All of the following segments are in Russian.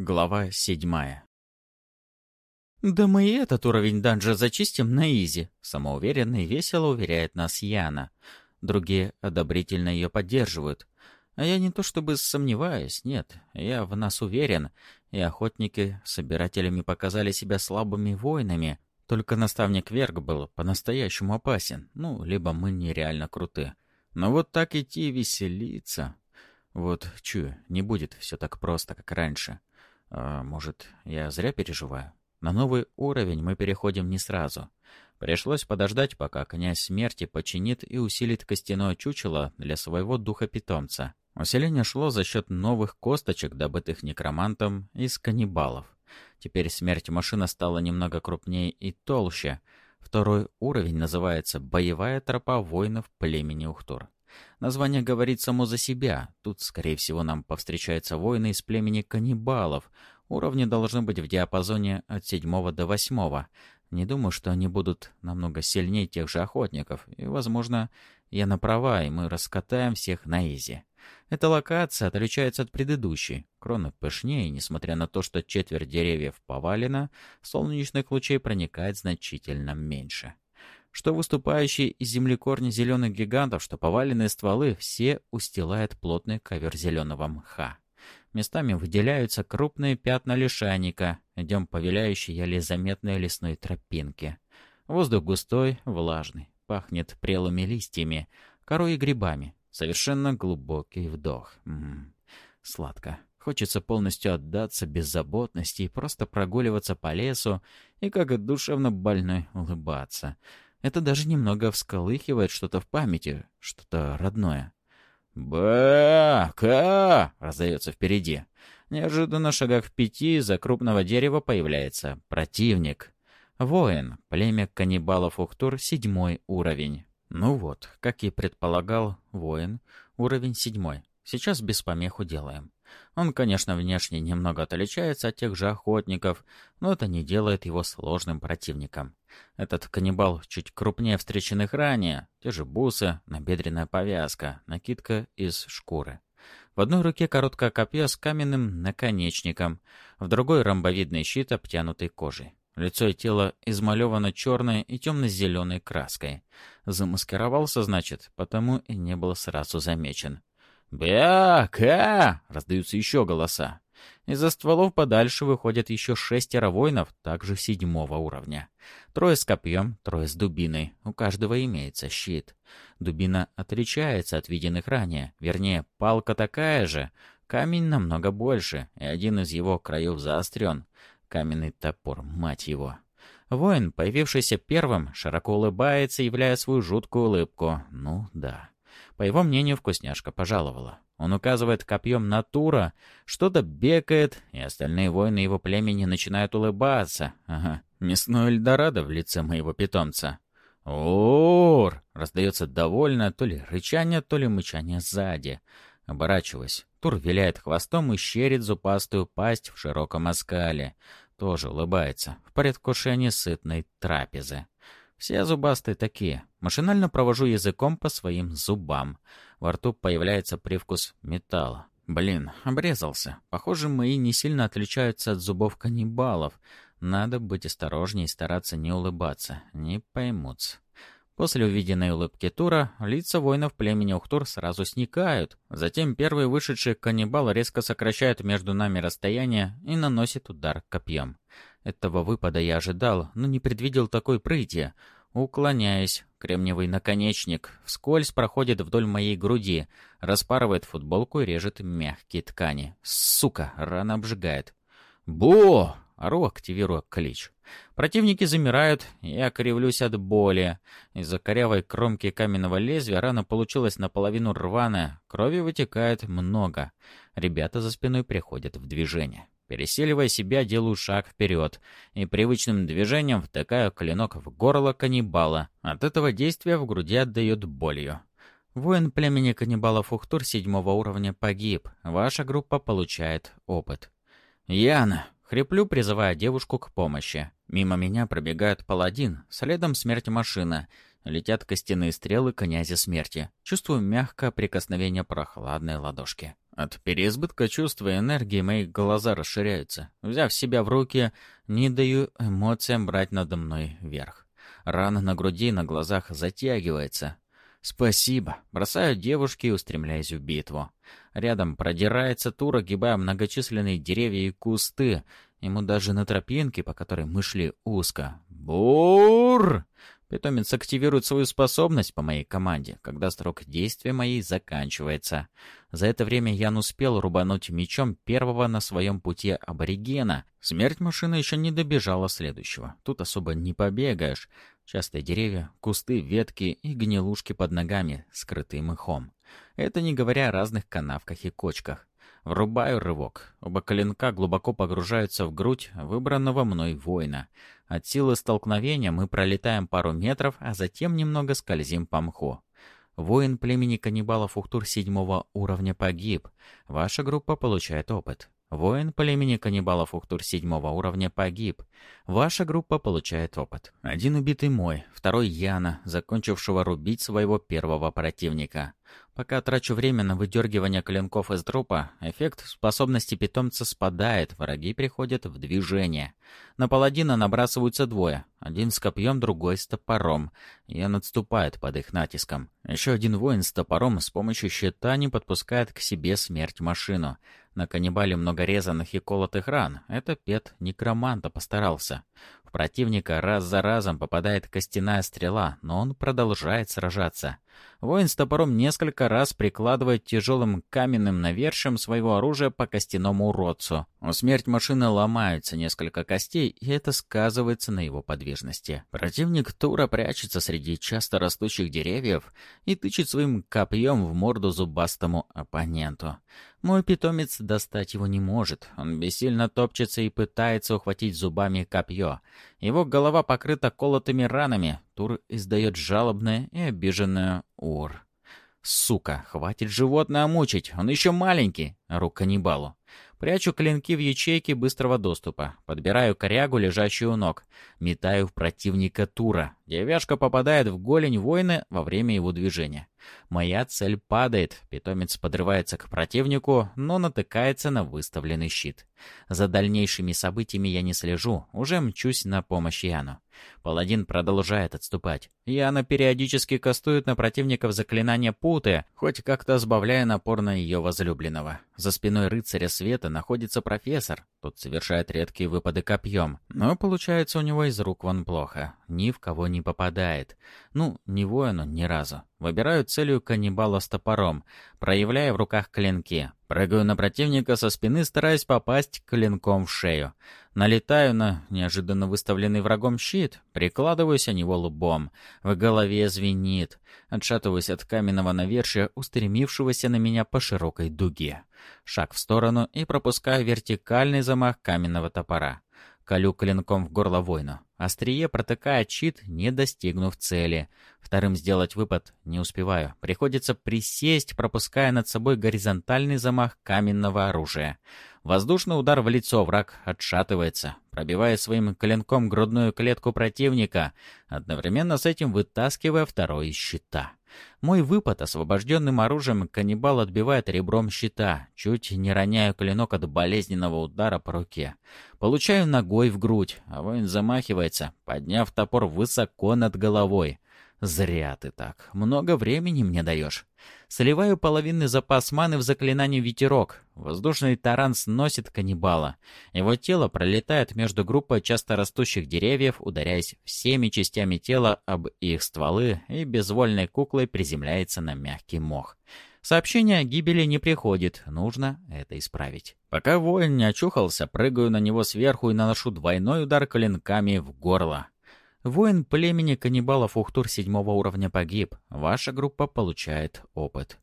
Глава седьмая. «Да мы и этот уровень данжа зачистим на изи», — самоуверенно и весело уверяет нас Яна. Другие одобрительно ее поддерживают. А я не то чтобы сомневаюсь, нет, я в нас уверен. И охотники собирателями показали себя слабыми воинами. Только наставник Верг был по-настоящему опасен. Ну, либо мы нереально круты. Но вот так идти веселиться... Вот, чую, не будет все так просто, как раньше. А, может, я зря переживаю? На новый уровень мы переходим не сразу. Пришлось подождать, пока князь смерти починит и усилит костяное чучело для своего духа-питомца. Усиление шло за счет новых косточек, добытых некромантом из каннибалов. Теперь смерть машина стала немного крупнее и толще. Второй уровень называется «Боевая тропа воинов племени Ухтур». Название говорит само за себя. Тут, скорее всего, нам повстречаются воины из племени каннибалов. Уровни должны быть в диапазоне от седьмого до восьмого. Не думаю, что они будут намного сильнее тех же охотников. И, возможно, я на права, и мы раскатаем всех на изи. Эта локация отличается от предыдущей. Кроны пышнее, несмотря на то, что четверть деревьев повалена, солнечных лучей проникает значительно меньше что выступающие из земли корни зеленых гигантов, что поваленные стволы, все устилает плотный ковер зеленого мха. Местами выделяются крупные пятна лишайника, идем по виляющей еле заметной лесной тропинке. Воздух густой, влажный, пахнет прелыми листьями, корой и грибами. Совершенно глубокий вдох. М -м, сладко. Хочется полностью отдаться беззаботности и просто прогуливаться по лесу и, как душевно больной, улыбаться. Это даже немного всколыхивает что-то в памяти, что-то родное. «Ба-ка!» — раздается впереди. Неожиданно шагах в пяти из-за крупного дерева появляется противник. Воин, племя каннибалов Ухтур, седьмой уровень. Ну вот, как и предполагал, воин, уровень седьмой. Сейчас без помеху делаем. Он, конечно, внешне немного отличается от тех же охотников, но это не делает его сложным противником. Этот каннибал чуть крупнее встреченных ранее, те же бусы, набедренная повязка, накидка из шкуры. В одной руке короткое копье с каменным наконечником, в другой ромбовидный щит, обтянутый кожей. Лицо и тело измалевано черной и темно-зеленой краской. Замаскировался, значит, потому и не был сразу замечен. «Бя-ка!» — раздаются еще голоса. Из-за стволов подальше выходят еще шестеро воинов, также седьмого уровня. Трое с копьем, трое с дубиной. У каждого имеется щит. Дубина отличается от виденных ранее. Вернее, палка такая же. Камень намного больше, и один из его краев заострен. Каменный топор, мать его. Воин, появившийся первым, широко улыбается, являя свою жуткую улыбку. Ну да. По его мнению, вкусняшка пожаловала. Он указывает копьем на Тура, что-то бекает, и остальные воины его племени начинают улыбаться. Ага, мясной Эльдорадо в лице моего питомца. «Ур!» — раздается довольно то ли рычание, то ли мычание сзади. Оборачиваясь, Тур виляет хвостом и щерит зубастую пасть в широком оскале. Тоже улыбается, в предвкушении сытной трапезы. Все зубастые такие. Машинально провожу языком по своим зубам. Во рту появляется привкус металла. Блин, обрезался. Похоже, мои не сильно отличаются от зубов каннибалов. Надо быть осторожнее и стараться не улыбаться. Не поймутся. После увиденной улыбки Тура, лица воинов племени Ухтур сразу сникают. Затем первый вышедший каннибал резко сокращает между нами расстояние и наносит удар копьем. Этого выпада я ожидал, но не предвидел такой прыти. Уклоняясь, кремниевый наконечник вскользь проходит вдоль моей груди, распарывает футболку и режет мягкие ткани. Сука, рана обжигает. «Бо!» — ору, активируя клич. Противники замирают, я кривлюсь от боли. Из-за корявой кромки каменного лезвия рана получилась наполовину рваная, крови вытекает много. Ребята за спиной приходят в движение. Переселивая себя, делаю шаг вперед и привычным движением втыкаю клинок в горло каннибала. От этого действия в груди отдает болью. Воин племени каннибалов Ухтур седьмого уровня погиб. Ваша группа получает опыт. Яна! Хриплю, призывая девушку к помощи. Мимо меня пробегает паладин, следом смерть машина. Летят костяные стрелы князя смерти. Чувствую мягкое прикосновение прохладной ладошки. От переизбытка чувства и энергии мои глаза расширяются. Взяв себя в руки, не даю эмоциям брать надо мной верх. Рана на груди и на глазах затягивается. «Спасибо!» Бросаю девушки и устремляюсь в битву. Рядом продирается тур, огибая многочисленные деревья и кусты. Ему даже на тропинке, по которой мы шли, узко. «Бур!» Питомец активирует свою способность по моей команде, когда срок действия моей заканчивается. За это время Ян успел рубануть мечом первого на своем пути аборигена. Смерть машины еще не добежала следующего. Тут особо не побегаешь. Частые деревья, кусты, ветки и гнилушки под ногами, скрытые мхом. Это не говоря о разных канавках и кочках. Врубаю рывок. Оба коленка глубоко погружаются в грудь выбранного мной воина. От силы столкновения мы пролетаем пару метров, а затем немного скользим по мху. Воин племени каннибалов Ухтур седьмого уровня погиб. Ваша группа получает опыт. Воин племени каннибалов Ухтур седьмого уровня погиб. Ваша группа получает опыт. Один убитый мой, второй Яна, закончившего рубить своего первого противника. Пока трачу время на выдергивание клинков из трупа, эффект способности питомца спадает, враги приходят в движение. На паладина набрасываются двое, один с копьем, другой с топором, и он отступает под их натиском. Еще один воин с топором с помощью щита не подпускает к себе смерть машину. На каннибале много резаных и колотых ран. Это пет некроманта постарался. В противника раз за разом попадает костяная стрела, но он продолжает сражаться. Воин с топором несколько раз прикладывает тяжелым каменным навершием своего оружия по костяному уродцу. У смерть машины ломаются несколько костей, и это сказывается на его подвижности. Противник Тура прячется среди часто растущих деревьев и тычет своим копьем в морду зубастому оппоненту. Мой питомец достать его не может. Он бессильно топчется и пытается ухватить зубами копье. Его голова покрыта колотыми ранами. Тур издает жалобное и обиженное «ур». «Сука, хватит животное мучить, он еще маленький!» — ору каннибалу. Прячу клинки в ячейке быстрого доступа. Подбираю корягу, лежащую у ног. Метаю в противника Тура. Деревяшка попадает в голень воина во время его движения. Моя цель падает. Питомец подрывается к противнику, но натыкается на выставленный щит. За дальнейшими событиями я не слежу. Уже мчусь на помощь Яну. Паладин продолжает отступать. Яна периодически кастует на противников заклинания путы, хоть как-то сбавляя напор на ее возлюбленного. За спиной рыцаря света находится профессор. Тот совершает редкие выпады копьем. Но получается у него из рук вон плохо. Ни в кого не попадает. Ну, не воину ни разу. Выбираю целью каннибала с топором, проявляя в руках клинки. Прыгаю на противника со спины, стараясь попасть клинком в шею. Налетаю на неожиданно выставленный врагом щит, прикладываюсь о него лбом. В голове звенит. Отшатываюсь от каменного навершия, устремившегося на меня по широкой дуге. Шаг в сторону и пропускаю вертикальный замах каменного топора. Колю клинком в горло воину. Острие протыкает щит, не достигнув цели. Вторым сделать выпад не успеваю. Приходится присесть, пропуская над собой горизонтальный замах каменного оружия. Воздушный удар в лицо, враг отшатывается, пробивая своим клинком грудную клетку противника, одновременно с этим вытаскивая второй из щита. Мой выпад освобожденным оружием каннибал отбивает ребром щита, чуть не роняю клинок от болезненного удара по руке. Получаю ногой в грудь, а воин замахивается, подняв топор высоко над головой. «Зря ты так. Много времени мне даешь». Сливаю половинный запас маны в заклинание «Ветерок». Воздушный таран сносит каннибала. Его тело пролетает между группой часто растущих деревьев, ударяясь всеми частями тела об их стволы и безвольной куклой приземляется на мягкий мох. Сообщение о гибели не приходит, нужно это исправить. Пока воин не очухался, прыгаю на него сверху и наношу двойной удар клинками в горло. Воин племени каннибалов Ухтур седьмого уровня погиб. Ваша группа получает опыт.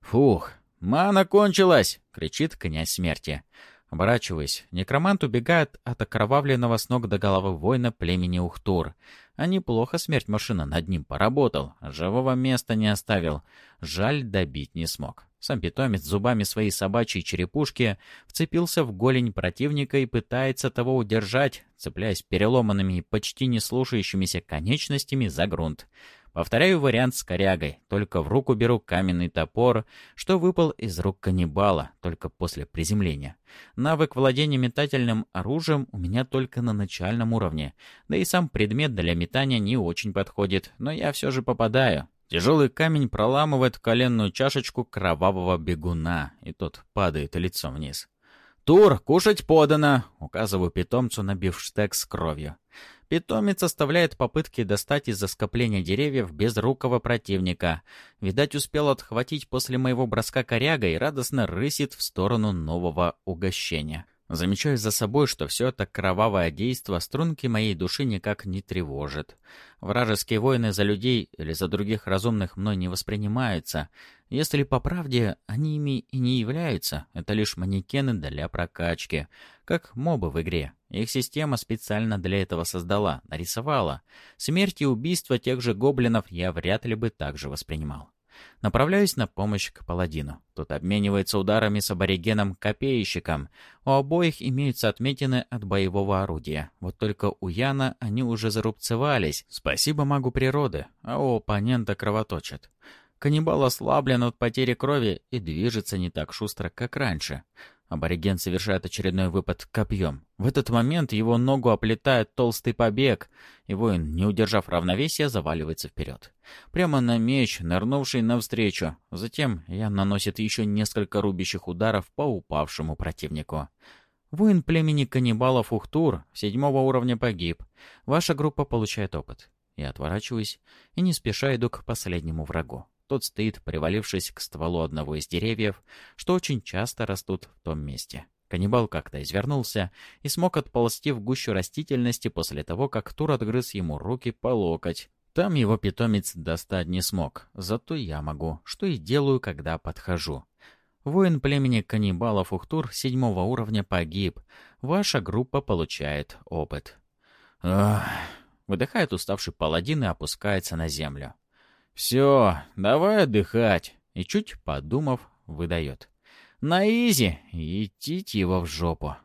«Фух, мана кончилась!» — кричит князь смерти. Оборачиваясь, некромант убегает от окровавленного с ног до головы воина племени Ухтур. А неплохо смерть машина над ним поработал, живого места не оставил. Жаль, добить не смог. Сам питомец зубами своей собачьей черепушки вцепился в голень противника и пытается того удержать, цепляясь переломанными и почти не слушающимися конечностями за грунт. Повторяю вариант с корягой, только в руку беру каменный топор, что выпал из рук каннибала, только после приземления. Навык владения метательным оружием у меня только на начальном уровне, да и сам предмет для метания не очень подходит, но я все же попадаю. Тяжелый камень проламывает коленную чашечку кровавого бегуна, и тот падает лицом вниз. «Тур, кушать подано!» — указываю питомцу на бифштег с кровью. Питомец оставляет попытки достать из-за скопления деревьев безрукого противника. Видать, успел отхватить после моего броска коряга и радостно рысит в сторону нового угощения. Замечаю за собой, что все это кровавое действо струнки моей души никак не тревожит. Вражеские войны за людей или за других разумных мной не воспринимаются. Если по правде, они ими и не являются. Это лишь манекены для прокачки. Как мобы в игре. Их система специально для этого создала, нарисовала. Смерть и убийство тех же гоблинов я вряд ли бы так же воспринимал. Направляюсь на помощь к паладину. Тот обменивается ударами с аборигеном-копейщиком. У обоих имеются отметины от боевого орудия. Вот только у Яна они уже зарубцевались. Спасибо магу природы, а у оппонента кровоточат. Каннибал ослаблен от потери крови и движется не так шустро, как раньше. Абориген совершает очередной выпад копьем. В этот момент его ногу оплетает толстый побег, и воин, не удержав равновесия, заваливается вперед. Прямо на меч, нырнувший навстречу. Затем я наносит еще несколько рубящих ударов по упавшему противнику. Воин племени каннибалов Ухтур седьмого уровня погиб. Ваша группа получает опыт. Я отворачиваюсь и не спеша иду к последнему врагу. Тот стоит, привалившись к стволу одного из деревьев, что очень часто растут в том месте. Каннибал как-то извернулся и смог отползти в гущу растительности после того, как Тур отгрыз ему руки по локоть. Там его питомец достать не смог, зато я могу, что и делаю, когда подхожу. Воин племени каннибалов Ухтур седьмого уровня погиб. Ваша группа получает опыт. Ах, выдыхает уставший паладин и опускается на землю. «Все, давай отдыхать», и чуть подумав, выдает. «На изи, идите его в жопу».